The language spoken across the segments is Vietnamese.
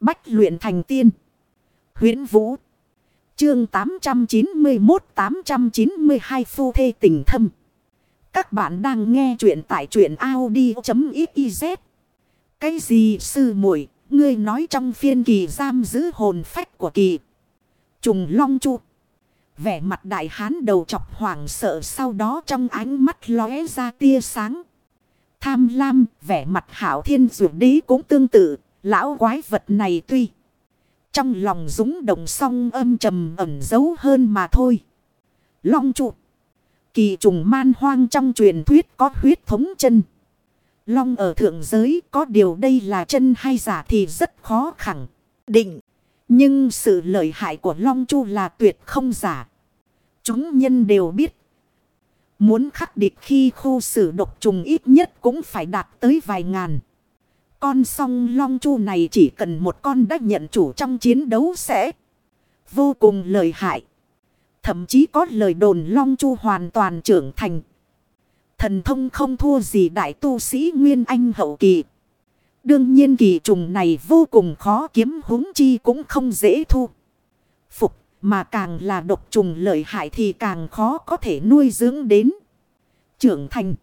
Bách luyện thành tiên. huyễn Vũ. Chương 891-892 Phu Thê Tình Thâm. Các bạn đang nghe truyện tại truyện Audi.xyz. Cái gì sư muội ngươi nói trong phiên kỳ giam giữ hồn phách của kỳ. Trùng long chu. Vẻ mặt đại hán đầu chọc hoảng sợ sau đó trong ánh mắt lóe ra tia sáng. Tham lam, vẻ mặt hảo thiên dụ đế cũng tương tự, lão quái vật này tuy. Trong lòng dũng đồng song âm trầm ẩn giấu hơn mà thôi. Long trụ. Kỳ trùng man hoang trong truyền thuyết có huyết thống chân. Long ở thượng giới có điều đây là chân hay giả thì rất khó khẳng định. Nhưng sự lợi hại của Long Chu là tuyệt không giả. Chúng nhân đều biết. Muốn khắc địch khi khu xử độc trùng ít nhất cũng phải đạt tới vài ngàn. Con song Long Chu này chỉ cần một con đã nhận chủ trong chiến đấu sẽ vô cùng lợi hại. Thậm chí có lời đồn Long Chu hoàn toàn trưởng thành. Thần thông không thua gì đại tu sĩ Nguyên Anh hậu kỳ. Đương nhiên kỳ trùng này vô cùng khó kiếm huống chi cũng không dễ thu. Phục, mà càng là độc trùng lợi hại thì càng khó có thể nuôi dưỡng đến. Trưởng thành.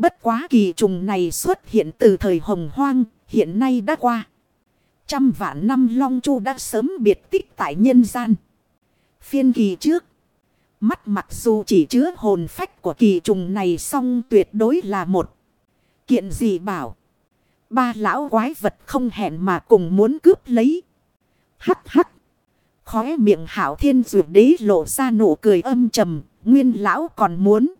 Bất quá kỳ trùng này xuất hiện từ thời hồng hoang, hiện nay đã qua. Trăm vạn năm long chu đã sớm biệt tích tại nhân gian. Phiên kỳ trước. Mắt mặc dù chỉ chứa hồn phách của kỳ trùng này song tuyệt đối là một. Kiện gì bảo. Ba lão quái vật không hẹn mà cùng muốn cướp lấy. Hắc hắc. Khóe miệng hảo thiên dụ đế lộ ra nụ cười âm trầm. Nguyên lão còn muốn.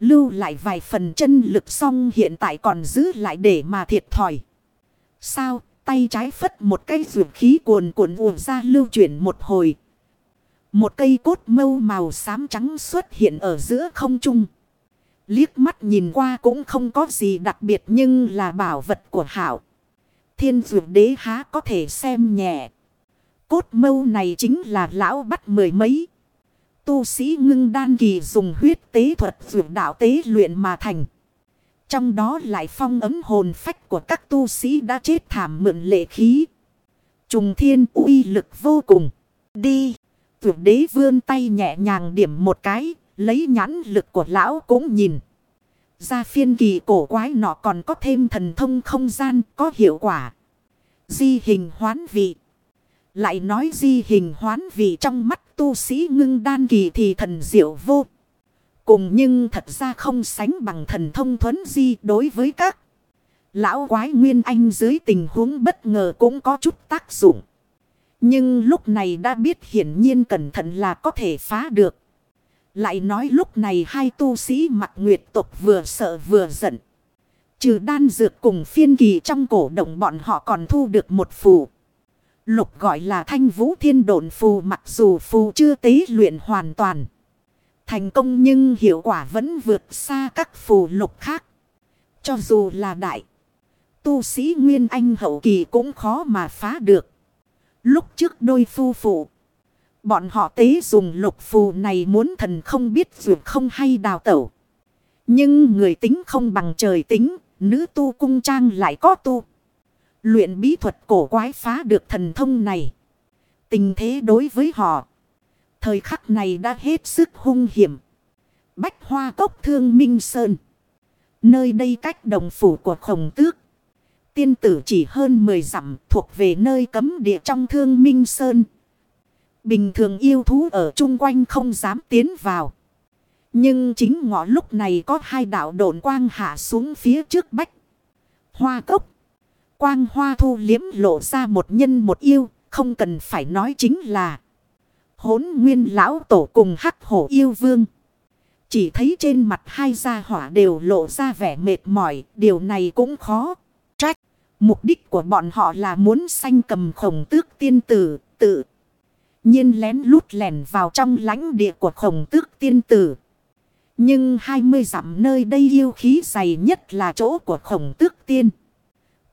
Lưu lại vài phần chân lực song hiện tại còn giữ lại để mà thiệt thòi. Sao, tay trái phất một cây dụ khí cuồn cuộn ùa ra lưu chuyển một hồi. Một cây cốt mâu màu xám trắng xuất hiện ở giữa không trung. Liếc mắt nhìn qua cũng không có gì đặc biệt nhưng là bảo vật của hảo. Thiên dụ đế há có thể xem nhẹ. Cốt mâu này chính là lão bắt mười mấy. Tu sĩ ngưng đan kỳ dùng huyết tế thuật dụ đạo tế luyện mà thành. Trong đó lại phong ấm hồn phách của các tu sĩ đã chết thảm mượn lệ khí. Trùng thiên uy lực vô cùng. Đi. tuyệt đế vươn tay nhẹ nhàng điểm một cái. Lấy nhãn lực của lão cũng nhìn. Ra phiên kỳ cổ quái nọ còn có thêm thần thông không gian có hiệu quả. Di hình hoán vị. Lại nói di hình hoán vị trong mắt tu sĩ ngưng đan kỳ thì thần diệu vô. Cùng nhưng thật ra không sánh bằng thần thông thuấn di đối với các. Lão quái nguyên anh dưới tình huống bất ngờ cũng có chút tác dụng. Nhưng lúc này đã biết hiển nhiên cẩn thận là có thể phá được. Lại nói lúc này hai tu sĩ mặt nguyệt tục vừa sợ vừa giận. Trừ đan dược cùng phiên kỳ trong cổ động bọn họ còn thu được một phù. Lục gọi là thanh vũ thiên độn phù mặc dù phù chưa tế luyện hoàn toàn. Thành công nhưng hiệu quả vẫn vượt xa các phù lục khác. Cho dù là đại. Tu sĩ Nguyên Anh hậu kỳ cũng khó mà phá được. Lúc trước đôi phu phụ. Bọn họ tế dùng lục phù này muốn thần không biết dược không hay đào tẩu. Nhưng người tính không bằng trời tính. Nữ tu cung trang lại có tu. Luyện bí thuật cổ quái phá được thần thông này. Tình thế đối với họ. Thời khắc này đã hết sức hung hiểm. Bách hoa cốc thương minh sơn. Nơi đây cách đồng phủ của khổng tước. Tiên tử chỉ hơn 10 dặm thuộc về nơi cấm địa trong thương minh sơn. Bình thường yêu thú ở chung quanh không dám tiến vào. Nhưng chính ngõ lúc này có hai đạo độn quang hạ xuống phía trước bách. Hoa cốc. Quang hoa thu liếm lộ ra một nhân một yêu. Không cần phải nói chính là. Hốn nguyên lão tổ cùng hắc hổ yêu vương. Chỉ thấy trên mặt hai gia hỏa đều lộ ra vẻ mệt mỏi. Điều này cũng khó. Trách. Mục đích của bọn họ là muốn sanh cầm khổng tước tiên tử. Tự nhiên lén lút lẻn vào trong lãnh địa của khổng tước tiên tử. Nhưng hai mươi dặm nơi đây yêu khí dày nhất là chỗ của khổng tước tiên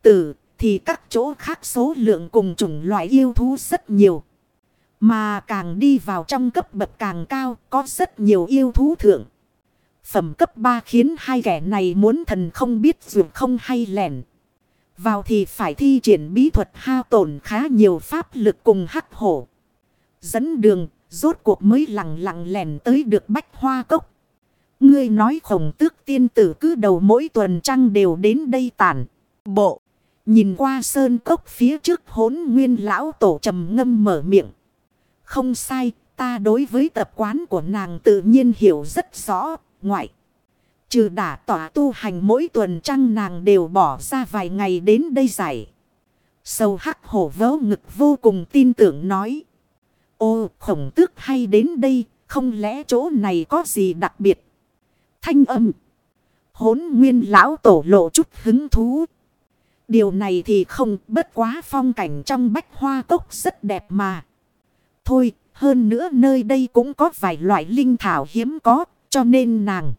tử. Thì các chỗ khác số lượng cùng chủng loại yêu thú rất nhiều. Mà càng đi vào trong cấp bậc càng cao có rất nhiều yêu thú thượng. Phẩm cấp 3 khiến hai kẻ này muốn thần không biết dù không hay lẻn Vào thì phải thi triển bí thuật hao tổn khá nhiều pháp lực cùng hắc hổ. Dẫn đường, rốt cuộc mới lặng lặng lèn tới được bách hoa cốc. Ngươi nói khổng tước tiên tử cứ đầu mỗi tuần trăng đều đến đây tản. Bộ. Nhìn qua sơn cốc phía trước hốn nguyên lão tổ trầm ngâm mở miệng. Không sai, ta đối với tập quán của nàng tự nhiên hiểu rất rõ, ngoại. Trừ đả tỏa tu hành mỗi tuần trăng nàng đều bỏ ra vài ngày đến đây giải. Sầu hắc hổ vớ ngực vô cùng tin tưởng nói. Ô khổng tước hay đến đây, không lẽ chỗ này có gì đặc biệt? Thanh âm. Hốn nguyên lão tổ lộ chút hứng thú. Điều này thì không bất quá phong cảnh trong bách hoa cốc rất đẹp mà. Thôi, hơn nữa nơi đây cũng có vài loại linh thảo hiếm có, cho nên nàng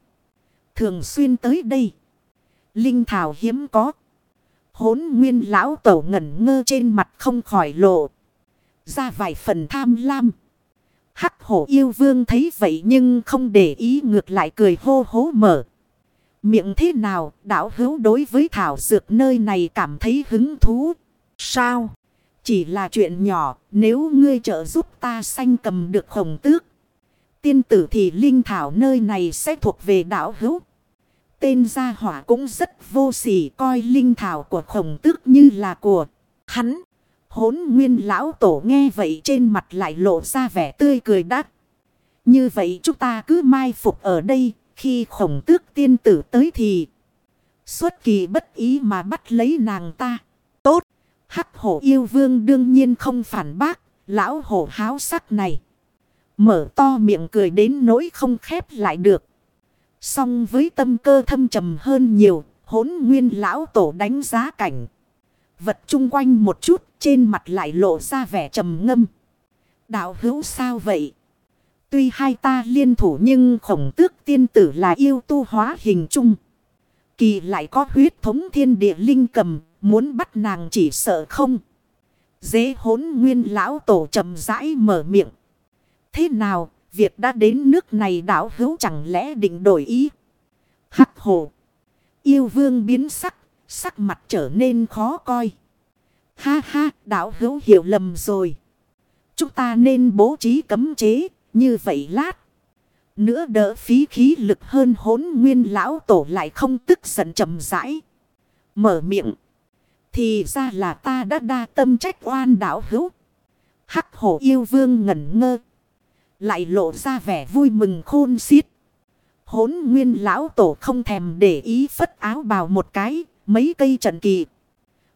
thường xuyên tới đây. Linh thảo hiếm có. Hốn nguyên lão tẩu ngẩn ngơ trên mặt không khỏi lộ. Ra vài phần tham lam. Hắc hổ yêu vương thấy vậy nhưng không để ý ngược lại cười hô hố mở. Miệng thế nào, đảo hữu đối với thảo dược nơi này cảm thấy hứng thú. Sao? Chỉ là chuyện nhỏ, nếu ngươi trợ giúp ta sanh cầm được hồng tước. Tiên tử thì linh thảo nơi này sẽ thuộc về đảo hữu. Tên gia hỏa cũng rất vô sỉ, coi linh thảo của khổng tước như là của hắn. Hốn nguyên lão tổ nghe vậy trên mặt lại lộ ra vẻ tươi cười đắc Như vậy chúng ta cứ mai phục ở đây. Khi khổng tước tiên tử tới thì, xuất kỳ bất ý mà bắt lấy nàng ta. Tốt. Hắc hổ yêu vương đương nhiên không phản bác. Lão hổ háo sắc này. Mở to miệng cười đến nỗi không khép lại được. Song với tâm cơ thâm trầm hơn nhiều. Hốn nguyên lão tổ đánh giá cảnh. Vật chung quanh một chút, trên mặt lại lộ ra vẻ trầm ngâm. Đạo hữu sao vậy? Tuy hai ta liên thủ nhưng khổng tước tiên tử là yêu tu hóa hình chung. Kỳ lại có huyết thống thiên địa linh cầm, muốn bắt nàng chỉ sợ không. Dễ hốn nguyên lão tổ trầm rãi mở miệng. Thế nào, việc đã đến nước này đảo hữu chẳng lẽ định đổi ý? Hắc hồ. Yêu vương biến sắc, sắc mặt trở nên khó coi. Ha ha, đảo hữu hiểu lầm rồi. Chúng ta nên bố trí cấm chế, như vậy lát. Nữa đỡ phí khí lực hơn hốn nguyên lão tổ lại không tức giận chậm rãi. Mở miệng. Thì ra là ta đã đa tâm trách oan đảo hữu. Hắc hổ yêu vương ngẩn ngơ. Lại lộ ra vẻ vui mừng khôn xiết. Hốn nguyên lão tổ không thèm để ý phất áo bào một cái. Mấy cây trần kỳ.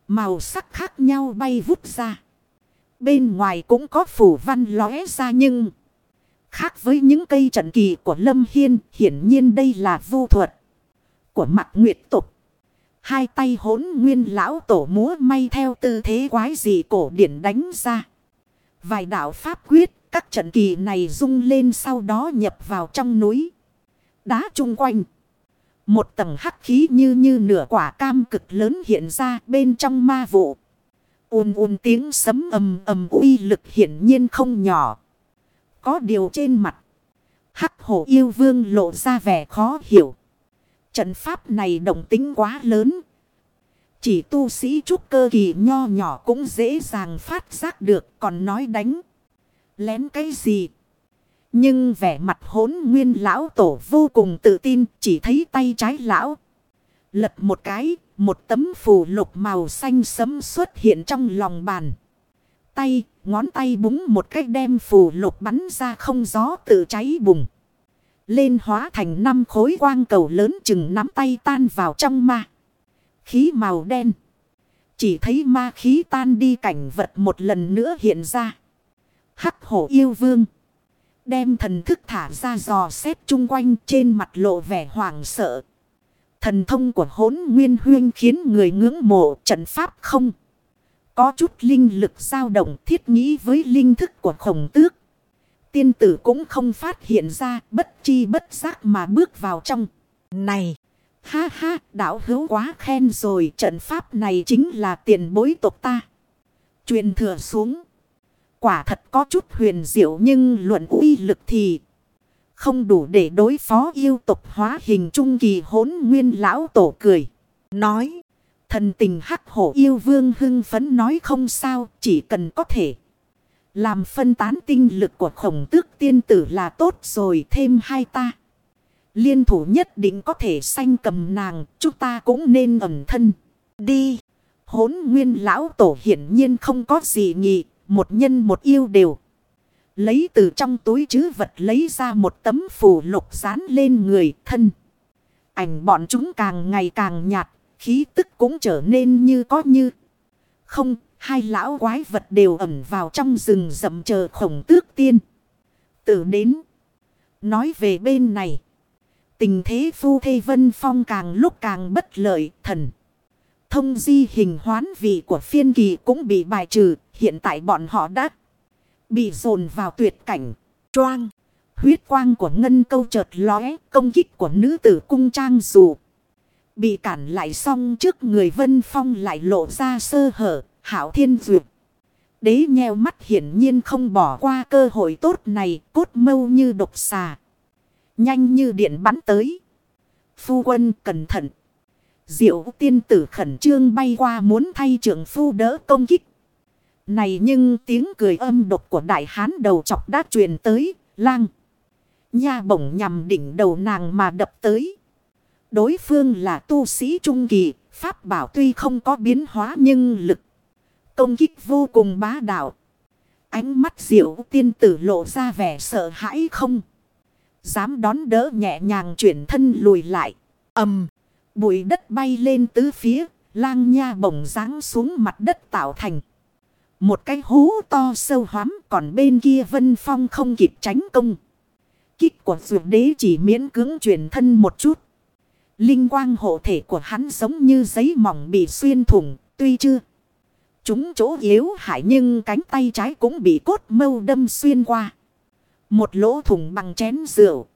Màu sắc khác nhau bay vút ra. Bên ngoài cũng có phủ văn lóe ra nhưng... Khác với những cây trận kỳ của Lâm Hiên, hiển nhiên đây là vô thuật của mặt nguyệt tục. Hai tay hốn nguyên lão tổ múa may theo tư thế quái dị cổ điển đánh ra. Vài đạo pháp quyết, các trận kỳ này rung lên sau đó nhập vào trong núi. Đá chung quanh. Một tầng hắc khí như như nửa quả cam cực lớn hiện ra bên trong ma vụ. ùn ùn tiếng sấm ầm ầm uy lực hiển nhiên không nhỏ. Có điều trên mặt. Hắc hổ yêu vương lộ ra vẻ khó hiểu. Trận pháp này động tính quá lớn. Chỉ tu sĩ trúc cơ kỳ nho nhỏ cũng dễ dàng phát giác được còn nói đánh. Lén cái gì? Nhưng vẻ mặt hốn nguyên lão tổ vô cùng tự tin chỉ thấy tay trái lão. Lật một cái, một tấm phù lục màu xanh sấm xuất hiện trong lòng bàn. Tay, ngón tay búng một cách đem phù lục bắn ra không gió tự cháy bùng. Lên hóa thành năm khối quang cầu lớn chừng nắm tay tan vào trong ma. Khí màu đen. Chỉ thấy ma khí tan đi cảnh vật một lần nữa hiện ra. Hắc hổ yêu vương. Đem thần thức thả ra dò xét chung quanh trên mặt lộ vẻ hoảng sợ. Thần thông của hốn nguyên huyên khiến người ngưỡng mộ trận pháp không. Có chút linh lực dao động thiết nghĩ với linh thức của khổng tước. Tiên tử cũng không phát hiện ra bất chi bất giác mà bước vào trong. Này! Ha ha! Đạo hữu quá khen rồi. Trận pháp này chính là tiền bối tộc ta. Truyền thừa xuống. Quả thật có chút huyền diệu nhưng luận uy lực thì không đủ để đối phó yêu tục hóa hình trung kỳ hốn nguyên lão tổ cười. Nói. Thần tình hắc hổ yêu vương hưng phấn nói không sao, chỉ cần có thể. Làm phân tán tinh lực của khổng tước tiên tử là tốt rồi thêm hai ta. Liên thủ nhất định có thể sanh cầm nàng, chúng ta cũng nên ẩn thân. Đi! Hốn nguyên lão tổ hiển nhiên không có gì nhị, một nhân một yêu đều. Lấy từ trong túi chứ vật lấy ra một tấm phù lục dán lên người thân. Ảnh bọn chúng càng ngày càng nhạt, khí tức cũng trở nên như có như. Không, hai lão quái vật đều ẩn vào trong rừng rậm chờ khổng tước tiên. Tử đến. Nói về bên này. Tình thế phu thê vân phong càng lúc càng bất lợi thần. Thông di hình hoán vị của phiên kỳ cũng bị bài trừ. Hiện tại bọn họ đã bị dồn vào tuyệt cảnh. Choang. Huyết quang của ngân câu chợt lóe. Công kích của nữ tử cung trang dù. Bị cản lại xong trước người vân phong lại lộ ra sơ hở. Hảo thiên duyệt. Đế nheo mắt hiển nhiên không bỏ qua cơ hội tốt này. Cốt mâu như độc xà. Nhanh như điện bắn tới. Phu quân cẩn thận. Diệu tiên tử khẩn trương bay qua muốn thay trưởng phu đỡ công kích. Này nhưng tiếng cười âm độc của đại hán đầu chọc đã truyền tới, lang. Nha bổng nhằm đỉnh đầu nàng mà đập tới. Đối phương là tu sĩ trung kỳ, pháp bảo tuy không có biến hóa nhưng lực. Công kích vô cùng bá đạo. Ánh mắt diệu tiên tử lộ ra vẻ sợ hãi không. Dám đón đỡ nhẹ nhàng chuyển thân lùi lại. ầm Bụi đất bay lên tứ phía. Lang nha bổng ráng xuống mặt đất tạo thành. Một cái hú to sâu hoắm. Còn bên kia vân phong không kịp tránh công. Kích của dược đế chỉ miễn cưỡng chuyển thân một chút. Linh quang hộ thể của hắn giống như giấy mỏng bị xuyên thủng. Tuy chưa. Chúng chỗ yếu hại nhưng cánh tay trái cũng bị cốt mâu đâm xuyên qua. Một lỗ thủng bằng chén rượu.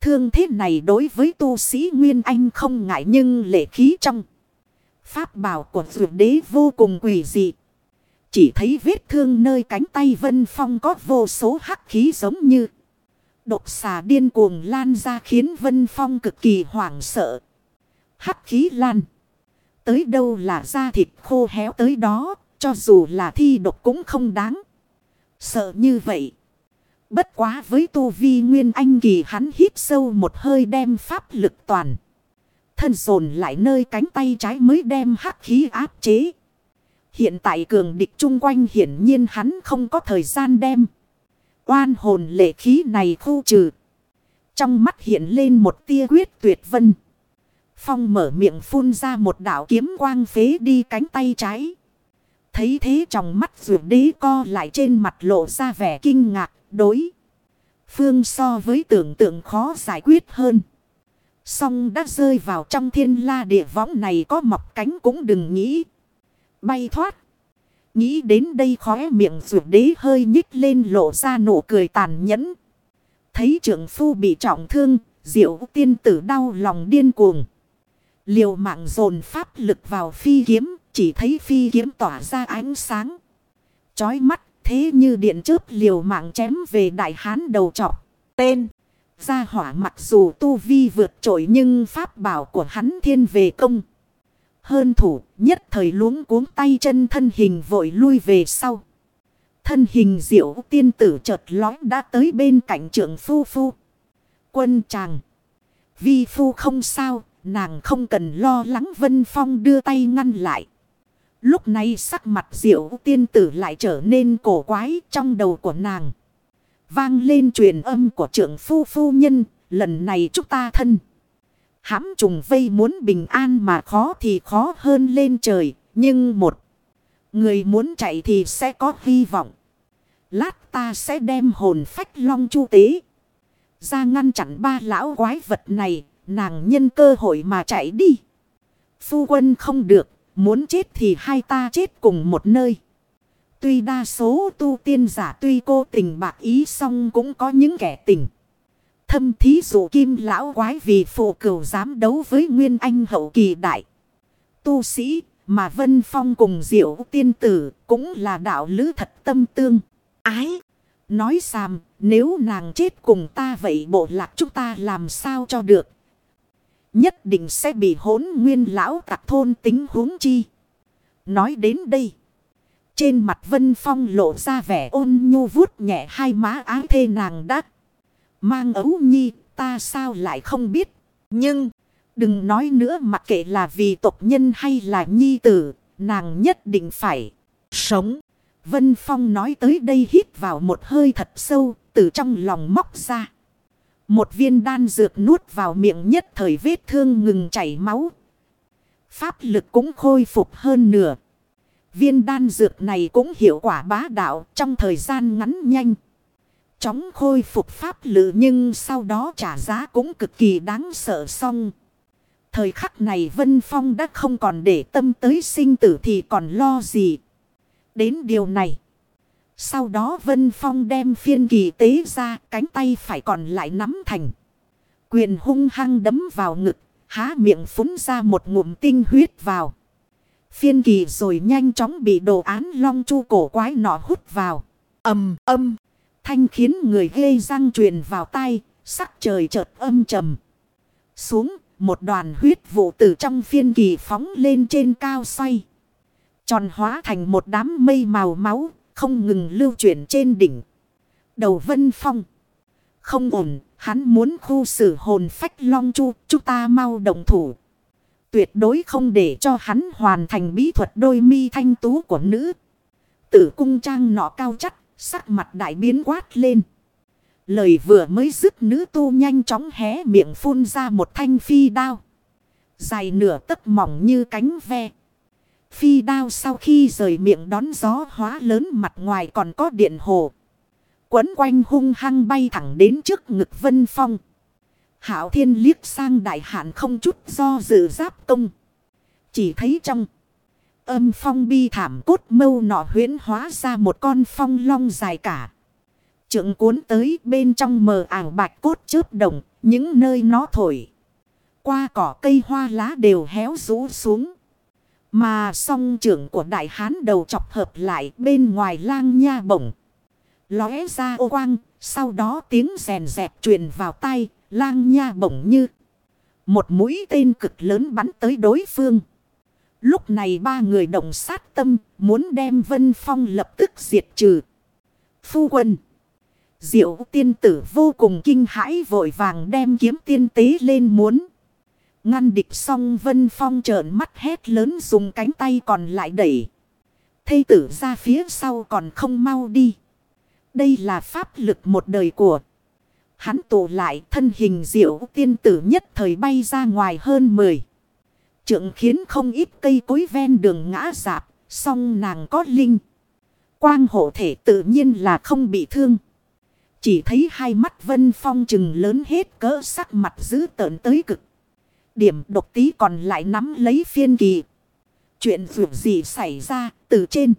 Thương thế này đối với tu sĩ Nguyên Anh không ngại nhưng lệ khí trong. Pháp bảo của vượt đế vô cùng quỷ dị. Chỉ thấy vết thương nơi cánh tay Vân Phong có vô số hắc khí giống như. Độc xà điên cuồng lan ra khiến Vân Phong cực kỳ hoảng sợ. Hắc khí lan. Tới đâu là da thịt khô héo tới đó. Cho dù là thi độc cũng không đáng. Sợ như vậy. Bất quá với tu vi nguyên anh kỳ hắn hít sâu một hơi đem pháp lực toàn. Thân dồn lại nơi cánh tay trái mới đem hắc khí áp chế. Hiện tại cường địch chung quanh hiển nhiên hắn không có thời gian đem. Oan hồn lệ khí này khu trừ. Trong mắt hiện lên một tia quyết tuyệt vân. Phong mở miệng phun ra một đảo kiếm quang phế đi cánh tay trái. Thấy thế trong mắt rượu đế co lại trên mặt lộ ra vẻ kinh ngạc, đối. Phương so với tưởng tượng khó giải quyết hơn. Song đã rơi vào trong thiên la địa võng này có mọc cánh cũng đừng nghĩ. Bay thoát. Nghĩ đến đây khóe miệng rượu đế hơi nhích lên lộ ra nụ cười tàn nhẫn. Thấy trưởng phu bị trọng thương, diệu tiên tử đau lòng điên cuồng. Liều mạng dồn pháp lực vào phi kiếm, chỉ thấy phi kiếm tỏa ra ánh sáng. Chói mắt thế như điện chớp liều mạng chém về đại hán đầu trọc. Tên. Gia hỏa mặc dù tu vi vượt trội nhưng pháp bảo của hắn thiên về công. Hơn thủ nhất thời luống cuống tay chân thân hình vội lui về sau. Thân hình diệu tiên tử chợt lói đã tới bên cạnh trưởng phu phu. Quân chàng. Vi phu không sao, nàng không cần lo lắng Vân Phong đưa tay ngăn lại. Lúc này sắc mặt diệu tiên tử lại trở nên cổ quái trong đầu của nàng. Vang lên truyền âm của trưởng phu phu nhân, lần này chúng ta thân hãm trùng vây muốn bình an mà khó thì khó hơn lên trời, nhưng một người muốn chạy thì sẽ có hy vọng. Lát ta sẽ đem hồn phách long chu tế. Ra ngăn chặn ba lão quái vật này, nàng nhân cơ hội mà chạy đi. Phu quân không được, Muốn chết thì hai ta chết cùng một nơi. Tuy đa số tu tiên giả tuy cô tình bạc ý xong cũng có những kẻ tình. Thâm thí dụ kim lão quái vì phụ cửu dám đấu với nguyên anh hậu kỳ đại. Tu sĩ mà Vân Phong cùng diệu tiên tử cũng là đạo lữ thật tâm tương. Ái! Nói xàm nếu nàng chết cùng ta vậy bộ lạc chúng ta làm sao cho được. Nhất định sẽ bị hốn nguyên lão tạc thôn tính huống chi. Nói đến đây. Trên mặt Vân Phong lộ ra vẻ ôn nhu vuốt nhẹ hai má ái thê nàng đắc. Mang ấu nhi, ta sao lại không biết. Nhưng, đừng nói nữa mặc kệ là vì tộc nhân hay là nhi tử. Nàng nhất định phải sống. Vân Phong nói tới đây hít vào một hơi thật sâu, từ trong lòng móc ra. Một viên đan dược nuốt vào miệng nhất thời vết thương ngừng chảy máu. Pháp lực cũng khôi phục hơn nửa. Viên đan dược này cũng hiệu quả bá đạo, trong thời gian ngắn nhanh. Chóng khôi phục pháp lự nhưng sau đó trả giá cũng cực kỳ đáng sợ xong. Thời khắc này Vân Phong đã không còn để tâm tới sinh tử thì còn lo gì. Đến điều này. Sau đó Vân Phong đem phiên kỳ tế ra, cánh tay phải còn lại nắm thành. Quyền hung hăng đấm vào ngực. Há miệng phúng ra một ngụm tinh huyết vào. Phiên kỳ rồi nhanh chóng bị đồ án long chu cổ quái nọ hút vào. ầm âm. Thanh khiến người ghê răng truyền vào tay. Sắc trời chợt âm trầm. Xuống một đoàn huyết vụ từ trong phiên kỳ phóng lên trên cao xoay. Tròn hóa thành một đám mây màu máu. Không ngừng lưu chuyển trên đỉnh. Đầu vân phong. Không ổn. Hắn muốn khu xử hồn phách long chu. Chúng ta mau động thủ tuyệt đối không để cho hắn hoàn thành bí thuật đôi mi thanh tú của nữ. Tử cung trang nọ cao chắc, sắc mặt đại biến quát lên. Lời vừa mới dứt nữ tu nhanh chóng hé miệng phun ra một thanh phi đao. Dài nửa tấc mỏng như cánh ve. Phi đao sau khi rời miệng đón gió hóa lớn mặt ngoài còn có điện hồ. Quấn quanh hung hăng bay thẳng đến trước ngực vân phong. Hảo thiên liếc sang đại hạn không chút do dự giáp công. Chỉ thấy trong âm phong bi thảm cốt mâu nọ huyến hóa ra một con phong long dài cả. Trượng cuốn tới bên trong mờ ảo bạch cốt chớp đồng, những nơi nó thổi. Qua cỏ cây hoa lá đều héo rũ xuống. Mà song trưởng của đại hán đầu chọc hợp lại bên ngoài lang nha bổng. Lóe ra ô quang, sau đó tiếng rèn dẹp truyền vào tay, Lang nha bổng như. Một mũi tên cực lớn bắn tới đối phương. Lúc này ba người động sát tâm. Muốn đem Vân Phong lập tức diệt trừ. Phu quân. Diệu tiên tử vô cùng kinh hãi vội vàng đem kiếm tiên tế lên muốn. Ngăn địch xong Vân Phong trợn mắt hét lớn dùng cánh tay còn lại đẩy. Thây tử ra phía sau còn không mau đi. Đây là pháp lực một đời của Hắn tụ lại thân hình diệu tiên tử nhất thời bay ra ngoài hơn 10. Trượng khiến không ít cây cối ven đường ngã rạp, song nàng có linh. Quang hộ thể tự nhiên là không bị thương. Chỉ thấy hai mắt vân phong trừng lớn hết cỡ sắc mặt dữ tợn tới cực. Điểm độc tí còn lại nắm lấy phiên kỳ. Chuyện vượt gì xảy ra từ trên.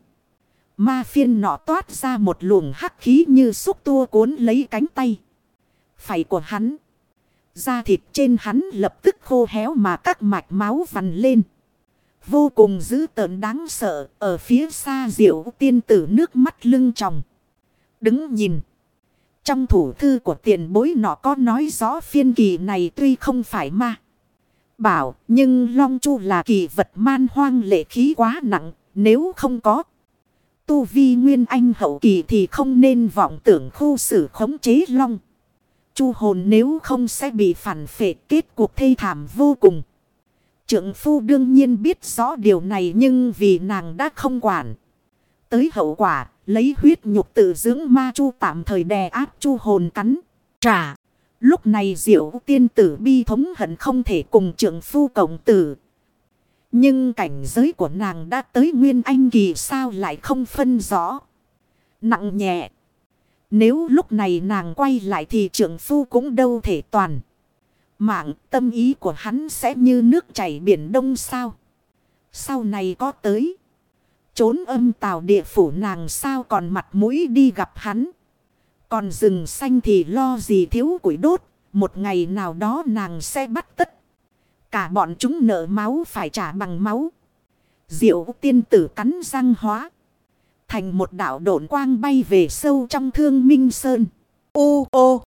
Ma phiên nọ toát ra một luồng hắc khí như xúc tua cuốn lấy cánh tay phải của hắn. Da thịt trên hắn lập tức khô héo mà các mạch máu vằn lên. Vô cùng dữ tợn đáng sợ, ở phía xa diệu tiên tử nước mắt lưng tròng. Đứng nhìn. Trong thủ thư của tiền bối nọ có nói rõ phiên kỳ này tuy không phải ma. Bảo, nhưng Long Chu là kỳ vật man hoang lệ khí quá nặng, nếu không có. Tu vi nguyên anh hậu kỳ thì không nên vọng tưởng khu xử khống chế Long chu hồn nếu không sẽ bị phản phệ kết cuộc thê thảm vô cùng. Trượng phu đương nhiên biết rõ điều này nhưng vì nàng đã không quản. Tới hậu quả, lấy huyết nhục tự dưỡng ma chu tạm thời đè áp chu hồn cắn, trả. Lúc này diệu tiên tử bi thống hận không thể cùng trượng phu cộng tử. Nhưng cảnh giới của nàng đã tới nguyên anh kỳ sao lại không phân rõ. Nặng nhẹ. Nếu lúc này nàng quay lại thì trưởng phu cũng đâu thể toàn. Mạng tâm ý của hắn sẽ như nước chảy biển đông sao. Sau này có tới. Trốn âm tào địa phủ nàng sao còn mặt mũi đi gặp hắn. Còn rừng xanh thì lo gì thiếu củi đốt. Một ngày nào đó nàng sẽ bắt tất. Cả bọn chúng nợ máu phải trả bằng máu. Diệu tiên tử cắn răng hóa. Thành một đảo độn quang bay về sâu trong thương minh sơn. Ô ô!